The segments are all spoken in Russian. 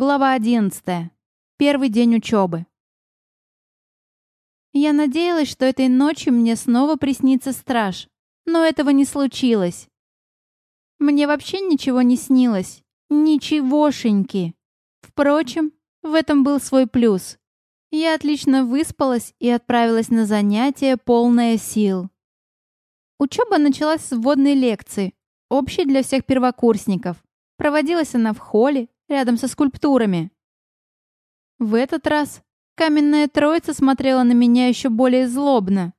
Глава 11. Первый день учебы. Я надеялась, что этой ночью мне снова приснится страж, но этого не случилось. Мне вообще ничего не снилось. Ничегошеньки. Впрочем, в этом был свой плюс. Я отлично выспалась и отправилась на занятие, полное сил. Учеба началась с вводной лекции, общей для всех первокурсников. Проводилась она в холле, рядом со скульптурами. В этот раз каменная троица смотрела на меня еще более злобно.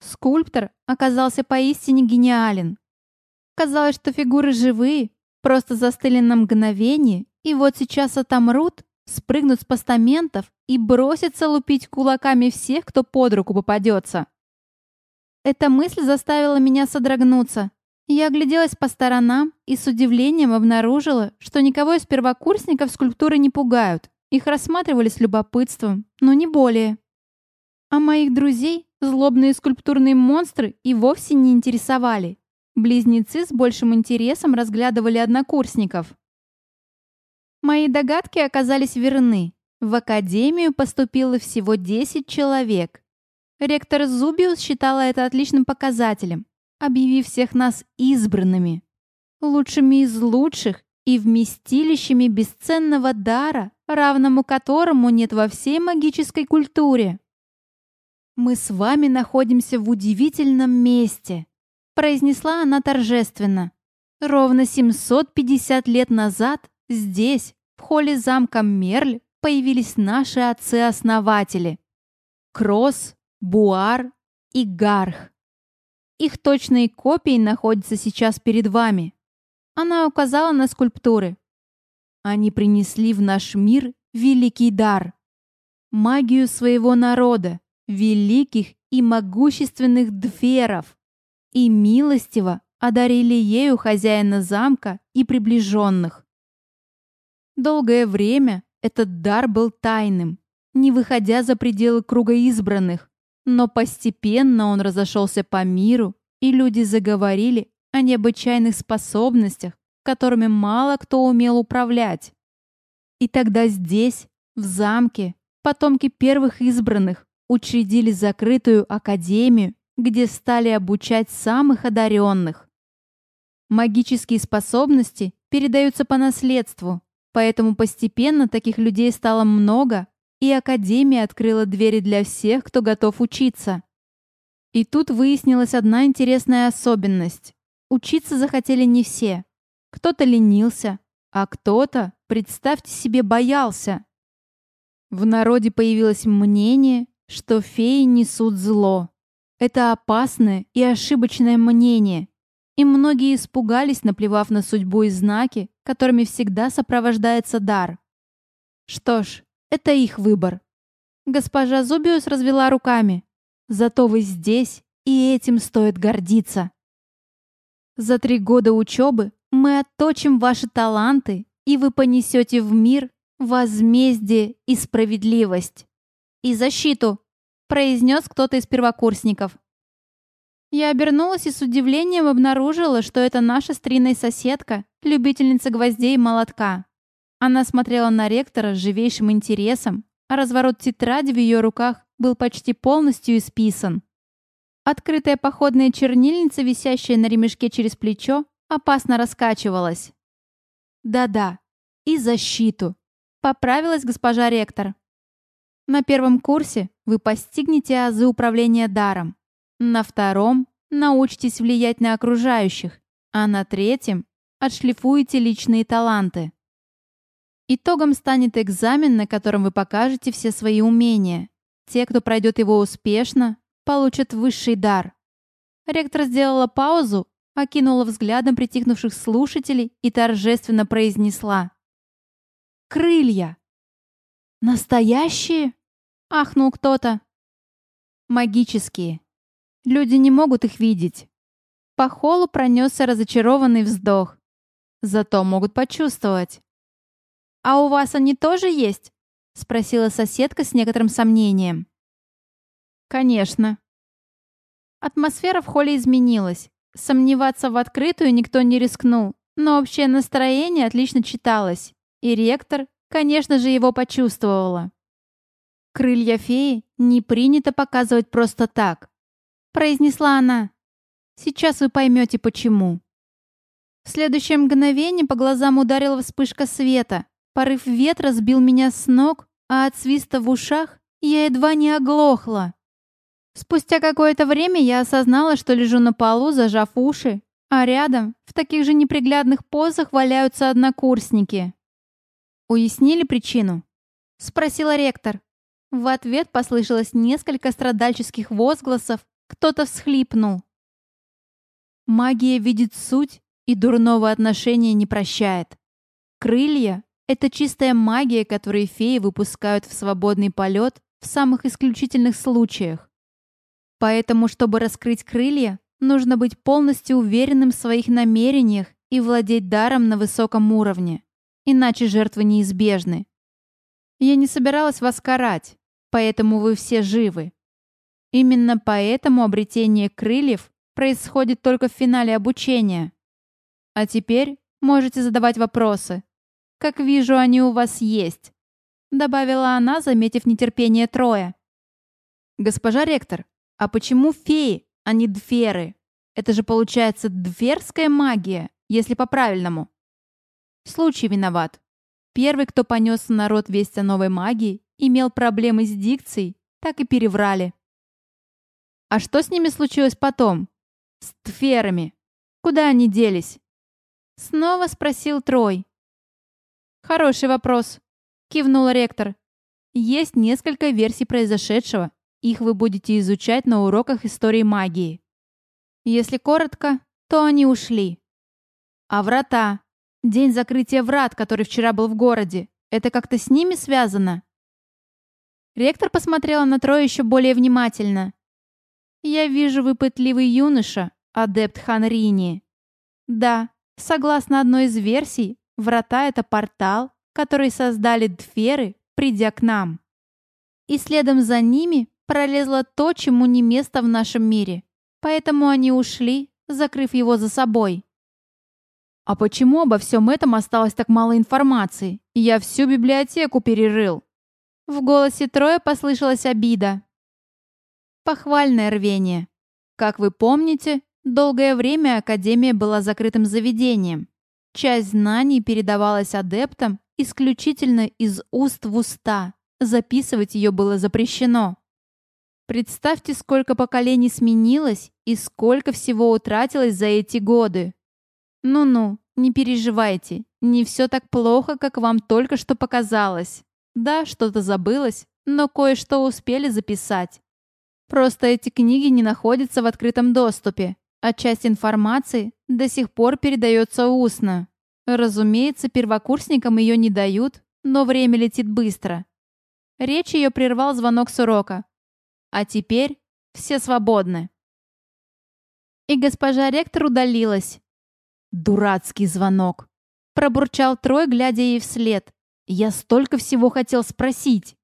Скульптор оказался поистине гениален. Казалось, что фигуры живые, просто застыли на мгновение, и вот сейчас отомрут, спрыгнут с постаментов и бросятся лупить кулаками всех, кто под руку попадется. Эта мысль заставила меня содрогнуться. Я огляделась по сторонам и с удивлением обнаружила, что никого из первокурсников скульптуры не пугают. Их рассматривали с любопытством, но не более. А моих друзей злобные скульптурные монстры и вовсе не интересовали. Близнецы с большим интересом разглядывали однокурсников. Мои догадки оказались верны. В академию поступило всего 10 человек. Ректор Зубиус считала это отличным показателем, объявив всех нас избранными, лучшими из лучших и вместилищами бесценного дара, равному которому нет во всей магической культуре. «Мы с вами находимся в удивительном месте», произнесла она торжественно. Ровно 750 лет назад здесь, в холле замка Мерль, появились наши отцы-основатели. Кросс, Буар и Гарх. Их точные копии находятся сейчас перед вами. Она указала на скульптуры. Они принесли в наш мир великий дар. Магию своего народа, великих и могущественных дверов. И милостиво одарили ею хозяина замка и приближенных. Долгое время этот дар был тайным, не выходя за пределы круга избранных. Но постепенно он разошелся по миру, и люди заговорили о необычайных способностях, которыми мало кто умел управлять. И тогда здесь, в замке, потомки первых избранных учредили закрытую академию, где стали обучать самых одаренных. Магические способности передаются по наследству, поэтому постепенно таких людей стало много, и Академия открыла двери для всех, кто готов учиться. И тут выяснилась одна интересная особенность. Учиться захотели не все. Кто-то ленился, а кто-то, представьте себе, боялся. В народе появилось мнение, что феи несут зло. Это опасное и ошибочное мнение. И многие испугались, наплевав на судьбу и знаки, которыми всегда сопровождается дар. Что ж, это их выбор. Госпожа Зубиус развела руками. Зато вы здесь, и этим стоит гордиться. За три года учебы мы отточим ваши таланты, и вы понесете в мир возмездие и справедливость. И защиту, произнес кто-то из первокурсников. Я обернулась и с удивлением обнаружила, что это наша стринная соседка, любительница гвоздей и молотка. Она смотрела на ректора с живейшим интересом, а разворот тетради в ее руках был почти полностью исписан. Открытая походная чернильница, висящая на ремешке через плечо, опасно раскачивалась. «Да-да, и защиту», — поправилась госпожа ректор. На первом курсе вы постигнете азы управления даром. На втором научитесь влиять на окружающих, а на третьем отшлифуете личные таланты. Итогом станет экзамен, на котором вы покажете все свои умения. Те, кто пройдет его успешно, получат высший дар. Ректор сделала паузу, окинула взглядом притихнувших слушателей и торжественно произнесла. «Крылья!» «Настоящие?» — ахнул кто-то. «Магические. Люди не могут их видеть». По холу пронесся разочарованный вздох. Зато могут почувствовать. «А у вас они тоже есть?» — спросила соседка с некоторым сомнением. «Конечно». Атмосфера в холле изменилась. Сомневаться в открытую никто не рискнул, но общее настроение отлично читалось. И ректор, конечно же, его почувствовала. «Крылья феи не принято показывать просто так», — произнесла она. «Сейчас вы поймете, почему». В следующее мгновение по глазам ударила вспышка света. Порыв ветра сбил меня с ног, а от свиста в ушах я едва не оглохла. Спустя какое-то время я осознала, что лежу на полу, зажав уши, а рядом, в таких же неприглядных позах, валяются однокурсники. «Уяснили причину?» — спросила ректор. В ответ послышалось несколько страдальческих возгласов, кто-то всхлипнул. Магия видит суть и дурного отношения не прощает. Крылья — это чистая магия, которую феи выпускают в свободный полет в самых исключительных случаях. Поэтому, чтобы раскрыть крылья, нужно быть полностью уверенным в своих намерениях и владеть даром на высоком уровне. Иначе жертвы неизбежны. Я не собиралась вас карать, поэтому вы все живы. Именно поэтому обретение крыльев происходит только в финале обучения. А теперь можете задавать вопросы. Как вижу, они у вас есть. Добавила она, заметив нетерпение Троя. Госпожа ректор, а почему феи, а не дферы? Это же получается дверская магия, если по-правильному. Случай виноват. Первый, кто понес народ весть о новой магии, имел проблемы с дикцией, так и переврали. А что с ними случилось потом? С тферами. Куда они делись? Снова спросил Трой. Хороший вопрос. Кивнул ректор. Есть несколько версий произошедшего, их вы будете изучать на уроках истории магии. Если коротко, то они ушли. А врата? День закрытия врат, который вчера был в городе. Это как-то с ними связано? Ректор посмотрела на Троя еще более внимательно. «Я вижу, вы пытливый юноша, адепт Ханрини. Да, согласно одной из версий, врата — это портал, который создали Дферы, придя к нам. И следом за ними пролезло то, чему не место в нашем мире. Поэтому они ушли, закрыв его за собой. А почему обо всем этом осталось так мало информации? Я всю библиотеку перерыл. В голосе Троя послышалась обида. Похвальное рвение. Как вы помните, долгое время Академия была закрытым заведением. Часть знаний передавалась адептам исключительно из уст в уста. Записывать ее было запрещено. Представьте, сколько поколений сменилось и сколько всего утратилось за эти годы. Ну-ну, не переживайте, не все так плохо, как вам только что показалось. Да, что-то забылось, но кое-что успели записать. Просто эти книги не находятся в открытом доступе, а часть информации до сих пор передается устно. Разумеется, первокурсникам ее не дают, но время летит быстро. Речь ее прервал звонок с урока. А теперь все свободны. И госпожа ректор удалилась. Дурацкий звонок. Пробурчал Трой, глядя ей вслед. Я столько всего хотел спросить.